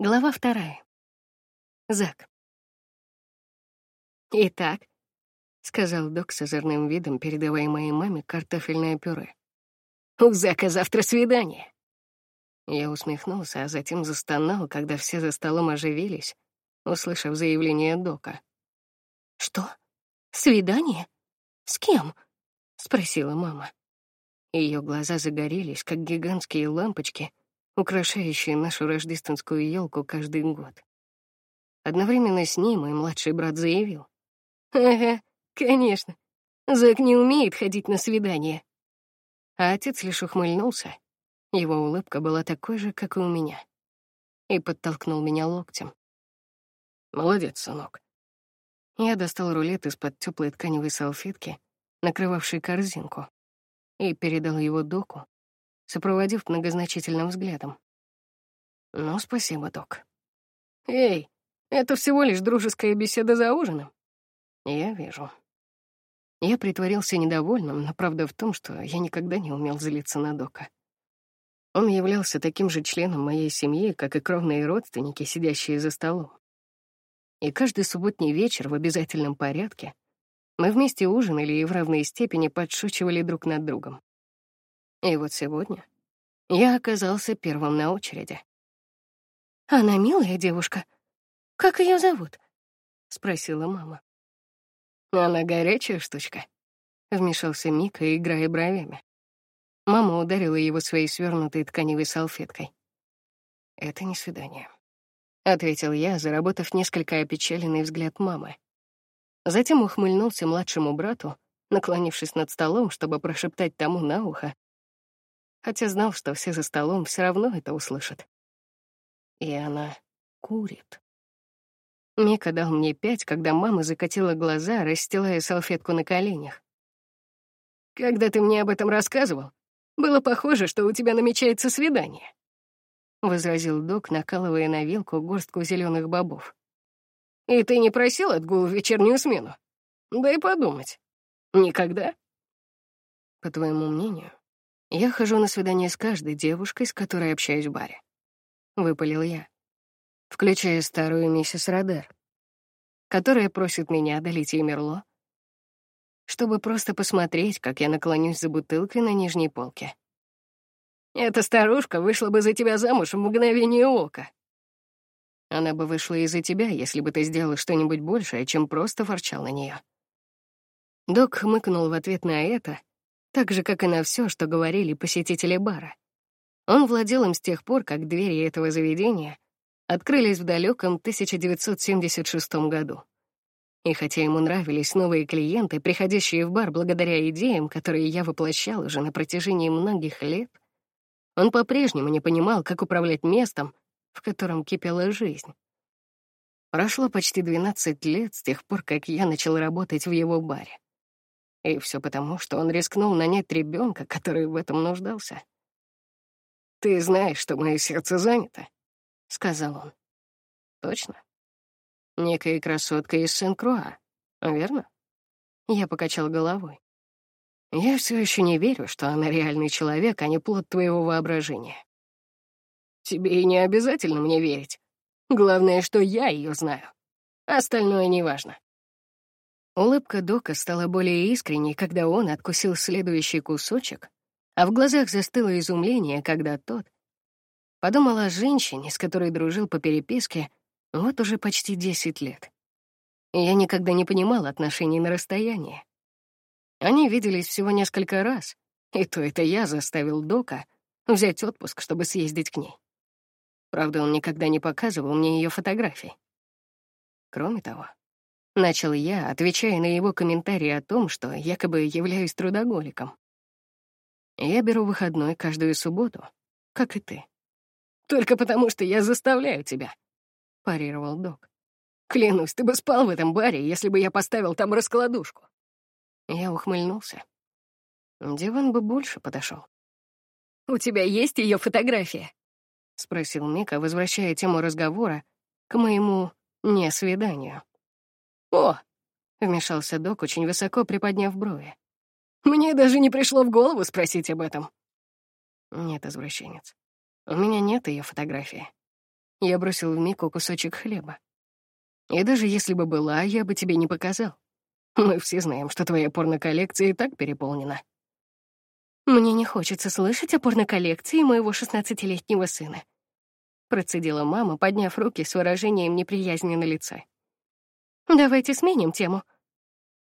Глава вторая. Зак. «Итак», — сказал док с озорным видом, передавая моей маме картофельное пюре. «У Зака завтра свидание». Я усмехнулся, а затем застонал, когда все за столом оживились, услышав заявление дока. «Что? Свидание? С кем?» — спросила мама. Ее глаза загорелись, как гигантские лампочки, украшающие нашу рождественскую елку каждый год. Одновременно с ним мой младший брат заявил. «Ага, конечно. Зак не умеет ходить на свидания». А отец лишь ухмыльнулся. Его улыбка была такой же, как и у меня. И подтолкнул меня локтем. «Молодец, сынок». Я достал рулет из-под теплой тканевой салфетки, накрывавшей корзинку, и передал его доку, сопроводив многозначительным взглядом. «Ну, спасибо, док». «Эй, это всего лишь дружеская беседа за ужином». «Я вижу». Я притворился недовольным, но правда в том, что я никогда не умел злиться на дока. Он являлся таким же членом моей семьи, как и кровные родственники, сидящие за столом. И каждый субботний вечер в обязательном порядке мы вместе ужинали и в равной степени подшучивали друг над другом. И вот сегодня я оказался первым на очереди. «Она милая девушка. Как ее зовут?» — спросила мама. «Она горячая штучка», — вмешался Мика, играя бровями. Мама ударила его своей свернутой тканевой салфеткой. «Это не свидание», — ответил я, заработав несколько опечаленный взгляд мамы. Затем ухмыльнулся младшему брату, наклонившись над столом, чтобы прошептать тому на ухо, хотя знал, что все за столом все равно это услышат. И она курит. Мика дал мне пять, когда мама закатила глаза, расстилая салфетку на коленях. «Когда ты мне об этом рассказывал, было похоже, что у тебя намечается свидание», — возразил док, накалывая на вилку горстку зеленых бобов. «И ты не просил отгул в вечернюю смену? Дай подумать. Никогда?» По твоему мнению, я хожу на свидание с каждой девушкой, с которой общаюсь в баре. Выпалил я. Включая старую миссис Родер, которая просит меня одолеть ей Мерло, чтобы просто посмотреть, как я наклонюсь за бутылкой на нижней полке. Эта старушка вышла бы за тебя замуж в мгновение ока. Она бы вышла из-за тебя, если бы ты сделал что-нибудь большее, чем просто ворчал на нее. Док хмыкнул в ответ на это, так же, как и на все, что говорили посетители бара. Он владел им с тех пор, как двери этого заведения открылись в далеком 1976 году. И хотя ему нравились новые клиенты, приходящие в бар благодаря идеям, которые я воплощал уже на протяжении многих лет, он по-прежнему не понимал, как управлять местом, в котором кипела жизнь. Прошло почти 12 лет с тех пор, как я начал работать в его баре. И все потому, что он рискнул нанять ребенка, который в этом нуждался. «Ты знаешь, что мое сердце занято», — сказал он. «Точно? Некая красотка из Сен-Круа, верно?» Я покачал головой. «Я все еще не верю, что она реальный человек, а не плод твоего воображения. Тебе и не обязательно мне верить. Главное, что я ее знаю. Остальное неважно. Улыбка Дока стала более искренней, когда он откусил следующий кусочек, а в глазах застыло изумление, когда тот подумал о женщине, с которой дружил по переписке вот уже почти 10 лет. Я никогда не понимал отношений на расстоянии. Они виделись всего несколько раз, и то это я заставил Дока взять отпуск, чтобы съездить к ней. Правда, он никогда не показывал мне ее фотографий. Кроме того, Начал я, отвечая на его комментарии о том, что якобы являюсь трудоголиком. Я беру выходной каждую субботу, как и ты. Только потому, что я заставляю тебя, — парировал док. Клянусь, ты бы спал в этом баре, если бы я поставил там раскладушку. Я ухмыльнулся. Диван бы больше подошел. «У тебя есть ее фотография?» — спросил Мика, возвращая тему разговора к моему несвиданию. «О!» — вмешался док, очень высоко приподняв брови. «Мне даже не пришло в голову спросить об этом». «Нет, извращенец. У меня нет ее фотографии. Я бросил в Мику кусочек хлеба. И даже если бы была, я бы тебе не показал. Мы все знаем, что твоя порноколлекция и так переполнена. Мне не хочется слышать о порноколлекции моего шестнадцатилетнего сына. Процедила мама, подняв руки с выражением неприязни на лице. Давайте сменим тему.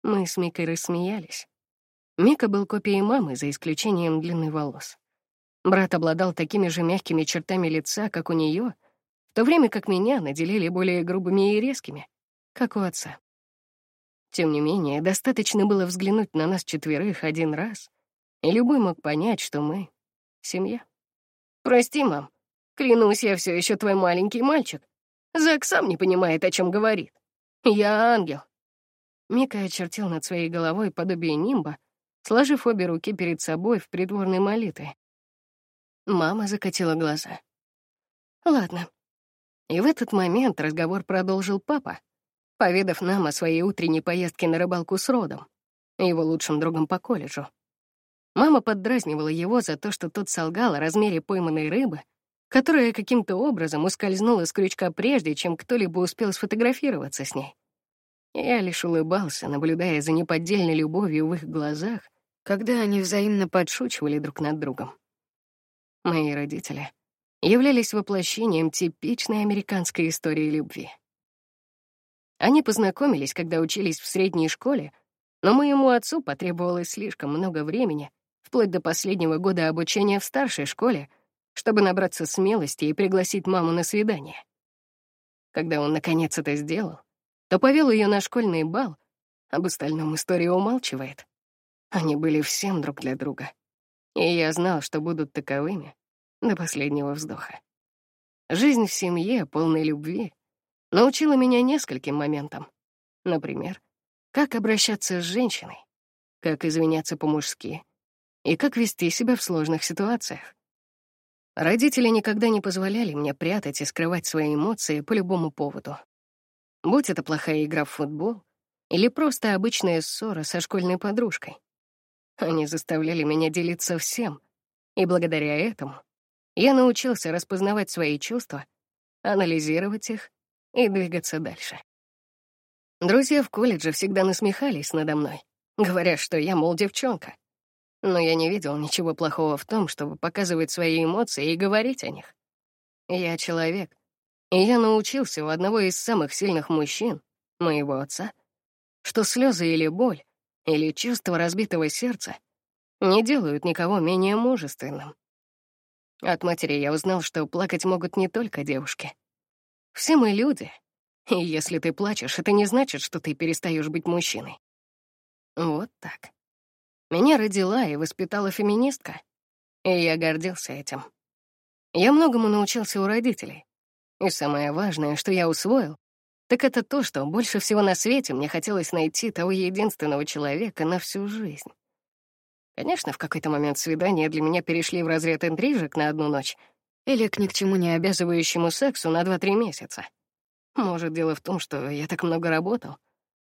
Мы с Микой рассмеялись. Мика был копией мамы, за исключением длины волос. Брат обладал такими же мягкими чертами лица, как у нее, в то время как меня наделили более грубыми и резкими, как у отца. Тем не менее, достаточно было взглянуть на нас четверых один раз, и любой мог понять, что мы — семья. «Прости, мам, клянусь, я все еще твой маленький мальчик. Зак сам не понимает, о чем говорит. Я ангел». Мика очертил над своей головой подобие нимба, сложив обе руки перед собой в придворной молитве. Мама закатила глаза. «Ладно». И в этот момент разговор продолжил папа, поведав нам о своей утренней поездке на рыбалку с Родом, его лучшим другом по колледжу. Мама поддразнивала его за то, что тот солгал о размере пойманной рыбы, которая каким-то образом ускользнула с крючка прежде, чем кто-либо успел сфотографироваться с ней. Я лишь улыбался, наблюдая за неподдельной любовью в их глазах, когда они взаимно подшучивали друг над другом. Мои родители являлись воплощением типичной американской истории любви. Они познакомились, когда учились в средней школе, но моему отцу потребовалось слишком много времени, вплоть до последнего года обучения в старшей школе, чтобы набраться смелости и пригласить маму на свидание. Когда он наконец это сделал, то повел ее на школьный бал, об остальном история умалчивает. Они были всем друг для друга и я знал, что будут таковыми до последнего вздоха. Жизнь в семье, полной любви, научила меня нескольким моментам. Например, как обращаться с женщиной, как извиняться по-мужски и как вести себя в сложных ситуациях. Родители никогда не позволяли мне прятать и скрывать свои эмоции по любому поводу. Будь это плохая игра в футбол или просто обычная ссора со школьной подружкой. Они заставляли меня делиться всем, и благодаря этому я научился распознавать свои чувства, анализировать их и двигаться дальше. Друзья в колледже всегда насмехались надо мной, говоря, что я, мол, девчонка. Но я не видел ничего плохого в том, чтобы показывать свои эмоции и говорить о них. Я человек, и я научился у одного из самых сильных мужчин, моего отца, что слезы или боль или чувство разбитого сердца не делают никого менее мужественным. От матери я узнал, что плакать могут не только девушки. Все мы люди, и если ты плачешь, это не значит, что ты перестаешь быть мужчиной. Вот так. Меня родила и воспитала феминистка, и я гордился этим. Я многому научился у родителей. И самое важное, что я усвоил, так это то, что больше всего на свете мне хотелось найти того единственного человека на всю жизнь. Конечно, в какой-то момент свидания для меня перешли в разряд интрижек на одну ночь или к ни к чему не обязывающему сексу на 2-3 месяца. Может, дело в том, что я так много работал,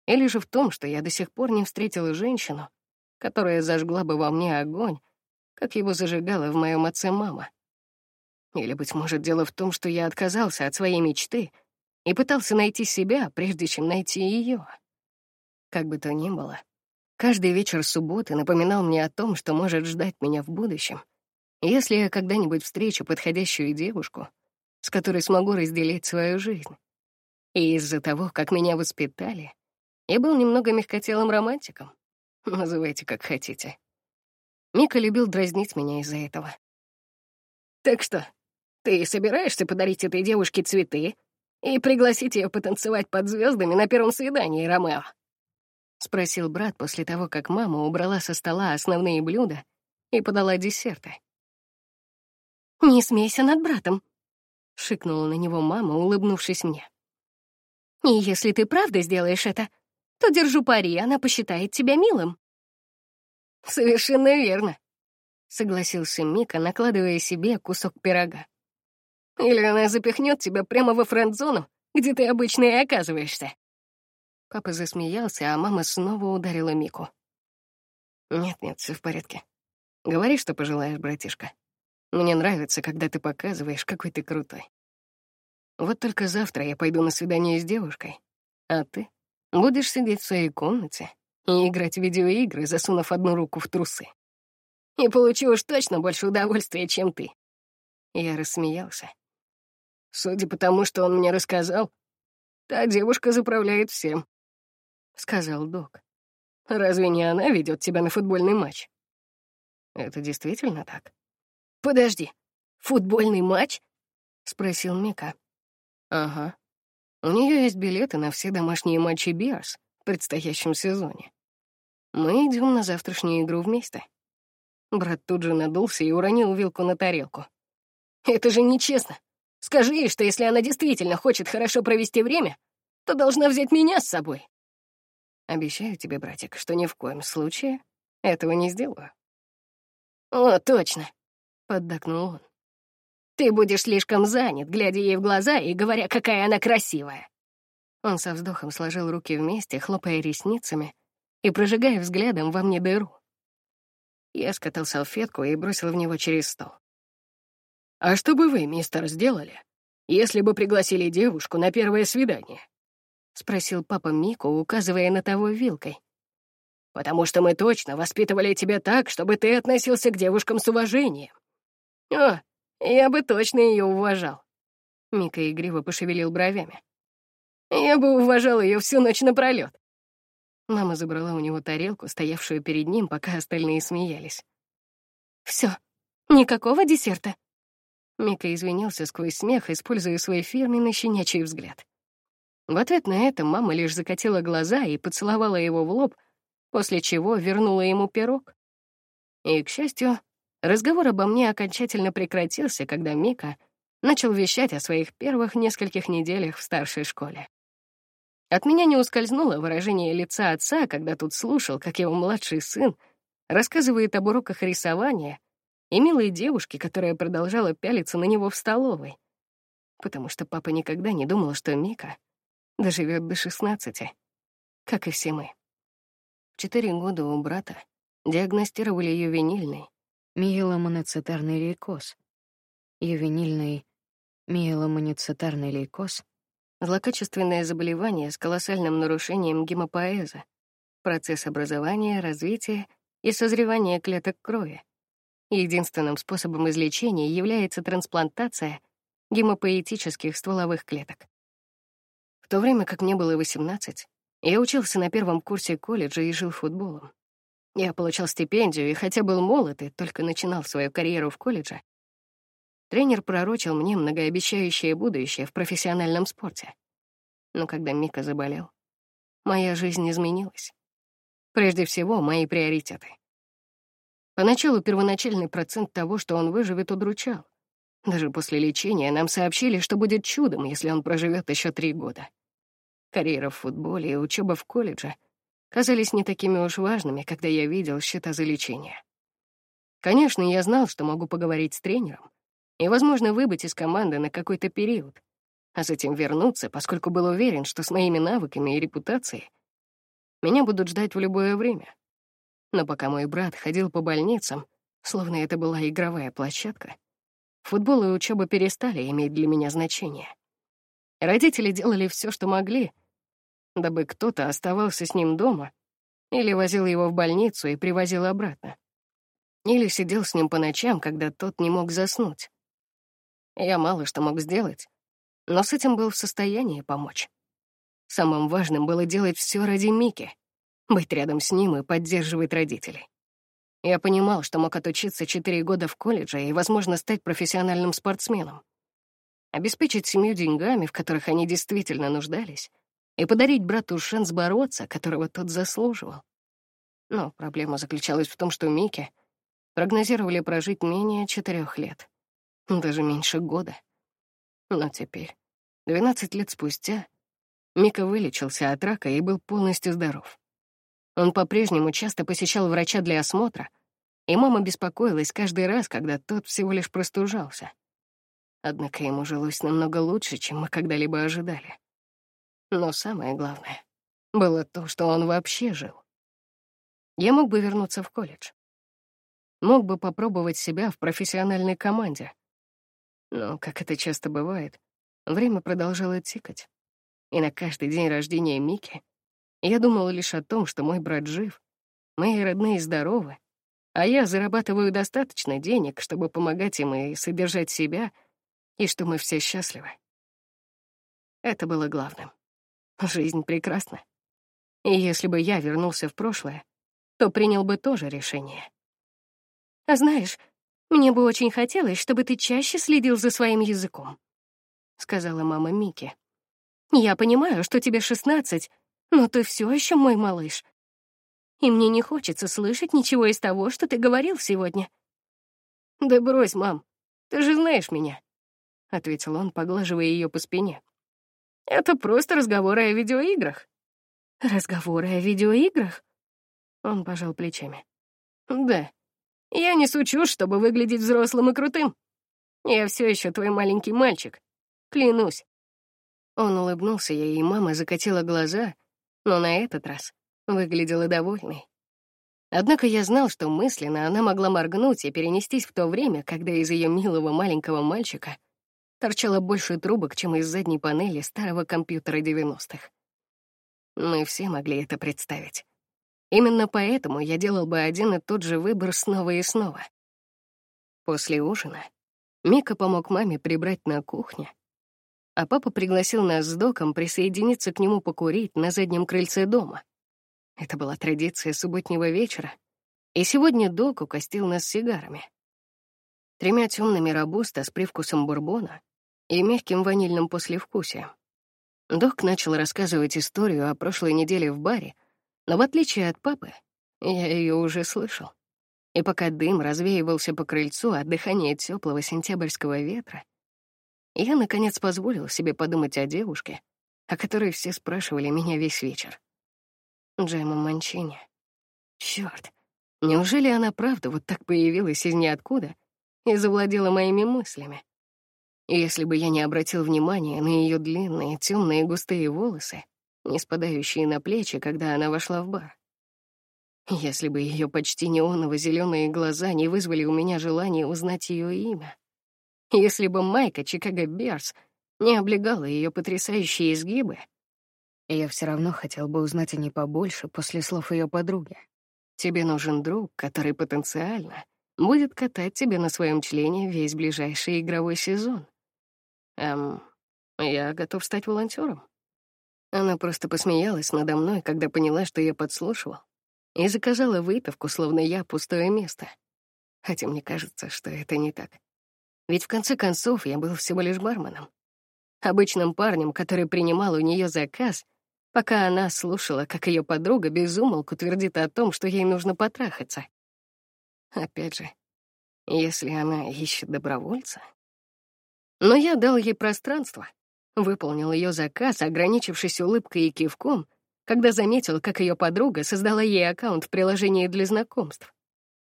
или же в том, что я до сих пор не встретила женщину, которая зажгла бы во мне огонь, как его зажигала в моем отце мама. Или, быть может, дело в том, что я отказался от своей мечты — и пытался найти себя, прежде чем найти ее. Как бы то ни было, каждый вечер субботы напоминал мне о том, что может ждать меня в будущем, если я когда-нибудь встречу подходящую девушку, с которой смогу разделить свою жизнь. И из-за того, как меня воспитали, я был немного мягкотелым романтиком. Называйте как хотите. Мика любил дразнить меня из-за этого. «Так что, ты собираешься подарить этой девушке цветы и пригласить ее потанцевать под звездами на первом свидании, Ромео?» — спросил брат после того, как мама убрала со стола основные блюда и подала десерты. «Не смейся над братом», — шикнула на него мама, улыбнувшись мне. «И если ты правда сделаешь это, то держу пари, она посчитает тебя милым». «Совершенно верно», — согласился Мика, накладывая себе кусок пирога. Или она запихнет тебя прямо во френд-зону, где ты обычно и оказываешься». Папа засмеялся, а мама снова ударила Мику. «Нет-нет, все в порядке. Говори, что пожелаешь, братишка. Мне нравится, когда ты показываешь, какой ты крутой». Вот только завтра я пойду на свидание с девушкой, а ты будешь сидеть в своей комнате и играть в видеоигры, засунув одну руку в трусы. И получу уж точно больше удовольствия, чем ты. Я рассмеялся. Судя по тому, что он мне рассказал, та девушка заправляет всем, — сказал док. Разве не она ведет тебя на футбольный матч? Это действительно так? Подожди, футбольный матч? — спросил Мика. Ага. У нее есть билеты на все домашние матчи Биарс в предстоящем сезоне. Мы идем на завтрашнюю игру вместе. Брат тут же надулся и уронил вилку на тарелку. «Это же нечестно. Скажи ей, что если она действительно хочет хорошо провести время, то должна взять меня с собой». «Обещаю тебе, братик, что ни в коем случае этого не сделаю». «О, точно», — поддакнул он. «Ты будешь слишком занят, глядя ей в глаза и говоря, какая она красивая». Он со вздохом сложил руки вместе, хлопая ресницами и прожигая взглядом во мне дыру. Я скатал салфетку и бросил в него через стол. «А что бы вы, мистер, сделали, если бы пригласили девушку на первое свидание?» — спросил папа Мику, указывая на того вилкой. «Потому что мы точно воспитывали тебя так, чтобы ты относился к девушкам с уважением». «О, я бы точно ее уважал». Мика игриво пошевелил бровями. «Я бы уважал ее всю ночь напролет. Мама забрала у него тарелку, стоявшую перед ним, пока остальные смеялись. Все, никакого десерта. Мика извинился сквозь смех, используя свой фирменный щенячий взгляд. В ответ на это мама лишь закатила глаза и поцеловала его в лоб, после чего вернула ему пирог. И, к счастью, разговор обо мне окончательно прекратился, когда Мика начал вещать о своих первых нескольких неделях в старшей школе. От меня не ускользнуло выражение лица отца, когда тут слушал, как его младший сын рассказывает об уроках рисования и милой девушке, которая продолжала пялиться на него в столовой. Потому что папа никогда не думал, что Мика доживет до 16, как и все мы. В четыре года у брата диагностировали ювенильный миеломоноцитарный лейкоз. Ювенильный миеломоноцитарный лейкоз Злокачественное заболевание с колоссальным нарушением гемопоэза, процесс образования, развития и созревания клеток крови. Единственным способом излечения является трансплантация гемопоэтических стволовых клеток. В то время как мне было 18, я учился на первом курсе колледжа и жил футболом. Я получал стипендию и хотя был молод и только начинал свою карьеру в колледже, Тренер пророчил мне многообещающее будущее в профессиональном спорте. Но когда Мика заболел, моя жизнь изменилась. Прежде всего, мои приоритеты. Поначалу первоначальный процент того, что он выживет, удручал. Даже после лечения нам сообщили, что будет чудом, если он проживет еще три года. Карьера в футболе и учеба в колледже казались не такими уж важными, когда я видел счета за лечение. Конечно, я знал, что могу поговорить с тренером, и, возможно, выбыть из команды на какой-то период, а затем вернуться, поскольку был уверен, что с моими навыками и репутацией меня будут ждать в любое время. Но пока мой брат ходил по больницам, словно это была игровая площадка, футбол и учеба перестали иметь для меня значение. Родители делали все, что могли, дабы кто-то оставался с ним дома или возил его в больницу и привозил обратно. Или сидел с ним по ночам, когда тот не мог заснуть. Я мало что мог сделать, но с этим был в состоянии помочь. Самым важным было делать все ради Мики, быть рядом с ним и поддерживать родителей. Я понимал, что мог отучиться четыре года в колледже и, возможно, стать профессиональным спортсменом. Обеспечить семью деньгами, в которых они действительно нуждались, и подарить брату шанс бороться, которого тот заслуживал. Но проблема заключалась в том, что Микки прогнозировали прожить менее четырех лет даже меньше года. Но теперь, 12 лет спустя, Мика вылечился от рака и был полностью здоров. Он по-прежнему часто посещал врача для осмотра, и мама беспокоилась каждый раз, когда тот всего лишь простужался. Однако ему жилось намного лучше, чем мы когда-либо ожидали. Но самое главное было то, что он вообще жил. Я мог бы вернуться в колледж. Мог бы попробовать себя в профессиональной команде, но, как это часто бывает, Время продолжало тикать. И на каждый день рождения Мики я думал лишь о том, что мой брат жив, мои родные здоровы, а я зарабатываю достаточно денег, чтобы помогать им и содержать себя, и что мы все счастливы. Это было главным. Жизнь прекрасна. И если бы я вернулся в прошлое, то принял бы тоже решение. А знаешь, мне бы очень хотелось, чтобы ты чаще следил за своим языком, сказала мама Мики. Я понимаю, что тебе шестнадцать, но ты все еще мой малыш. И мне не хочется слышать ничего из того, что ты говорил сегодня. Да брось, мам, ты же знаешь меня, ответил он, поглаживая ее по спине. Это просто разговоры о видеоиграх. Разговоры о видеоиграх? Он пожал плечами. Да. Я не сучу, чтобы выглядеть взрослым и крутым. Я все еще твой маленький мальчик. Клянусь. Он улыбнулся ей, и мама закатила глаза, но на этот раз выглядела довольной. Однако я знал, что мысленно она могла моргнуть и перенестись в то время, когда из ее милого маленького мальчика торчало больше трубок, чем из задней панели старого компьютера 90-х. Мы все могли это представить. Именно поэтому я делал бы один и тот же выбор снова и снова. После ужина Мика помог маме прибрать на кухне, а папа пригласил нас с Доком присоединиться к нему покурить на заднем крыльце дома. Это была традиция субботнего вечера, и сегодня Док укостил нас сигарами. Тремя темными робуста с привкусом бурбона и мягким ванильным послевкусием. Док начал рассказывать историю о прошлой неделе в баре, но в отличие от папы, я ее уже слышал. И пока дым развеивался по крыльцу от дыхания теплого сентябрьского ветра, я, наконец, позволил себе подумать о девушке, о которой все спрашивали меня весь вечер. Джема Манчини. Черт, неужели она правда вот так появилась из ниоткуда и завладела моими мыслями? Если бы я не обратил внимания на ее длинные, темные, густые волосы, не спадающие на плечи, когда она вошла в бар. Если бы ее почти неоново-зеленые глаза не вызвали у меня желание узнать ее имя. Если бы Майка Чикаго Берс не облегала ее потрясающие изгибы, я все равно хотел бы узнать о ней побольше после слов ее подруги. Тебе нужен друг, который потенциально будет катать тебя на своем члене весь ближайший игровой сезон. Эм, я готов стать волонтером. Она просто посмеялась надо мной, когда поняла, что я подслушивал, и заказала выпивку, словно я пустое место. Хотя мне кажется, что это не так. Ведь в конце концов я был всего лишь барменом. Обычным парнем, который принимал у нее заказ, пока она слушала, как ее подруга безумолку твердит о том, что ей нужно потрахаться. Опять же, если она ищет добровольца. Но я дал ей пространство — Выполнил ее заказ, ограничившись улыбкой и кивком, когда заметил, как ее подруга создала ей аккаунт в приложении для знакомств.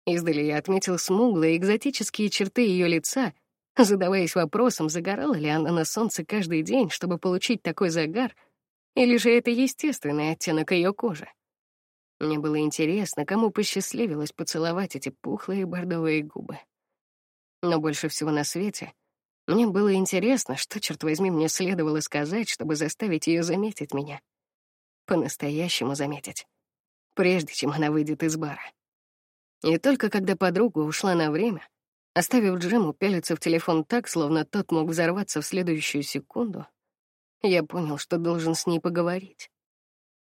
Издали я отметил смуглые экзотические черты ее лица, задаваясь вопросом, загорала ли она на солнце каждый день, чтобы получить такой загар, или же это естественный оттенок ее кожи. Мне было интересно, кому посчастливилось поцеловать эти пухлые бордовые губы. Но больше всего на свете — мне было интересно, что, черт возьми, мне следовало сказать, чтобы заставить ее заметить меня. По-настоящему заметить. Прежде чем она выйдет из бара. И только когда подруга ушла на время, оставив Джему пялиться в телефон так, словно тот мог взорваться в следующую секунду, я понял, что должен с ней поговорить.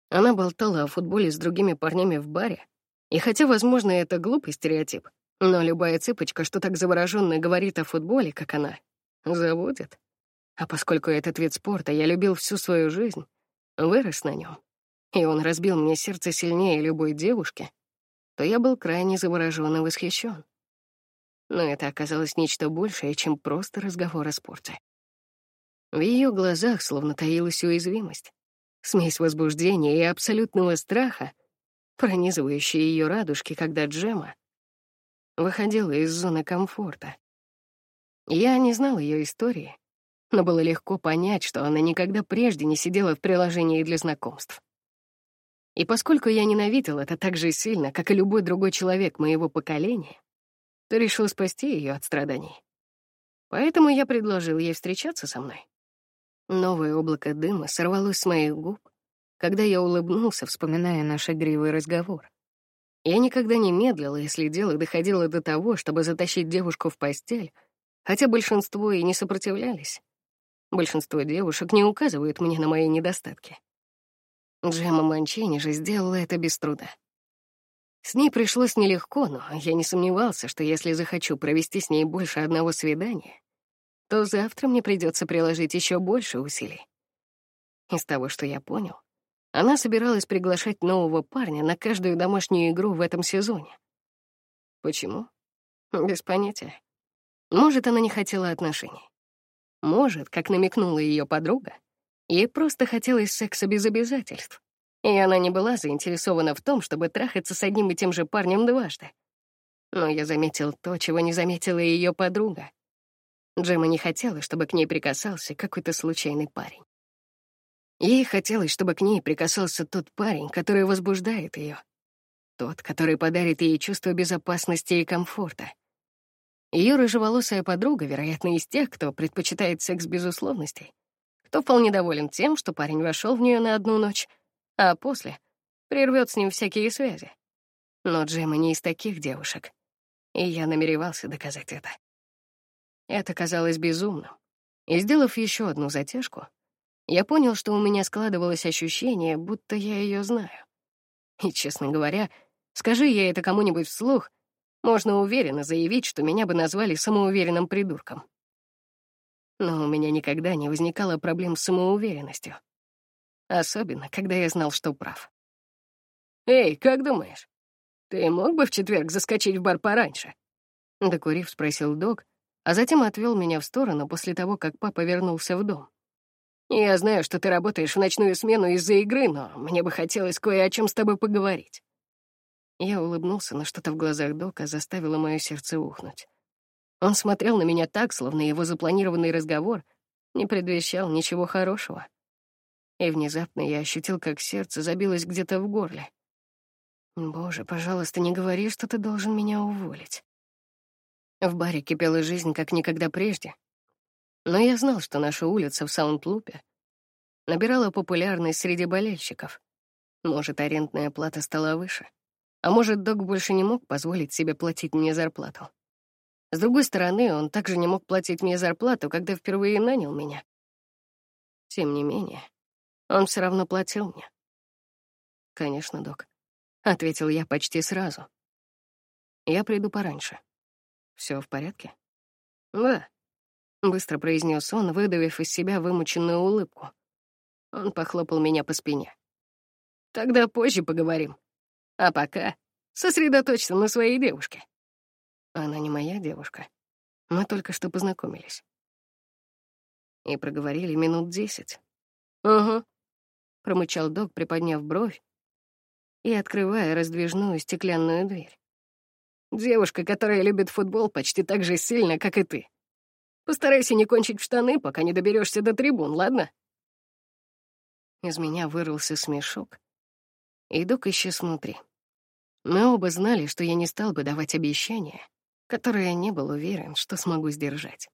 Она болтала о футболе с другими парнями в баре, и хотя, возможно, это глупый стереотип, но любая цыпочка, что так завороженно говорит о футболе, как она, Заводит. А поскольку этот вид спорта я любил всю свою жизнь, вырос на нем, и он разбил мне сердце сильнее любой девушки, то я был крайне заворожён и восхищен. Но это оказалось нечто большее, чем просто разговор о спорте. В ее глазах словно таилась уязвимость, смесь возбуждения и абсолютного страха, пронизывающая ее радужки, когда Джема выходила из зоны комфорта. Я не знал ее истории, но было легко понять, что она никогда прежде не сидела в приложении для знакомств. И поскольку я ненавидел это так же сильно, как и любой другой человек моего поколения, то решил спасти ее от страданий. Поэтому я предложил ей встречаться со мной. Новое облако дыма сорвалось с моих губ, когда я улыбнулся, вспоминая наш игривый разговор. Я никогда не медлила, если дело доходило до того, чтобы затащить девушку в постель, хотя большинство и не сопротивлялись. Большинство девушек не указывают мне на мои недостатки. Джема Манчини же сделала это без труда. С ней пришлось нелегко, но я не сомневался, что если захочу провести с ней больше одного свидания, то завтра мне придется приложить еще больше усилий. Из того, что я понял, она собиралась приглашать нового парня на каждую домашнюю игру в этом сезоне. Почему? Без понятия. Может, она не хотела отношений. Может, как намекнула ее подруга, ей просто хотелось секса без обязательств. И она не была заинтересована в том, чтобы трахаться с одним и тем же парнем дважды. Но я заметил то, чего не заметила ее подруга. Джема не хотела, чтобы к ней прикасался какой-то случайный парень. Ей хотелось, чтобы к ней прикасался тот парень, который возбуждает ее. Тот, который подарит ей чувство безопасности и комфорта. Ее рыжеволосая подруга, вероятно, из тех, кто предпочитает секс без условностей, кто вполне доволен тем, что парень вошел в нее на одну ночь, а после прервет с ним всякие связи. Но Джема не из таких девушек, и я намеревался доказать это. Это казалось безумным. И, сделав еще одну затяжку, я понял, что у меня складывалось ощущение, будто я ее знаю. И, честно говоря, скажи я это кому-нибудь вслух, можно уверенно заявить, что меня бы назвали самоуверенным придурком. Но у меня никогда не возникало проблем с самоуверенностью. Особенно, когда я знал, что прав. «Эй, как думаешь, ты мог бы в четверг заскочить в бар пораньше?» Докурив, спросил док, а затем отвел меня в сторону после того, как папа вернулся в дом. «Я знаю, что ты работаешь в ночную смену из-за игры, но мне бы хотелось кое о чем с тобой поговорить». Я улыбнулся, но что-то в глазах Дока заставило мое сердце ухнуть. Он смотрел на меня так, словно его запланированный разговор не предвещал ничего хорошего. И внезапно я ощутил, как сердце забилось где-то в горле. «Боже, пожалуйста, не говори, что ты должен меня уволить». В баре кипела жизнь, как никогда прежде. Но я знал, что наша улица в Саунд-Лупе набирала популярность среди болельщиков. Может, арендная плата стала выше. А может, док больше не мог позволить себе платить мне зарплату. С другой стороны, он также не мог платить мне зарплату, когда впервые нанял меня. Тем не менее, он все равно платил мне. «Конечно, док», — ответил я почти сразу. «Я приду пораньше. Все в порядке?» «Да», — быстро произнес он, выдавив из себя вымученную улыбку. Он похлопал меня по спине. «Тогда позже поговорим. А пока сосредоточься на своей девушке. Она не моя девушка. Мы только что познакомились. И проговорили минут десять. «Угу», — промычал док, приподняв бровь и открывая раздвижную стеклянную дверь. «Девушка, которая любит футбол почти так же сильно, как и ты. Постарайся не кончить в штаны, пока не доберешься до трибун, ладно?» Из меня вырвался смешок, и док исчез внутри. Мы оба знали, что я не стал бы давать обещания, которые я не был уверен, что смогу сдержать.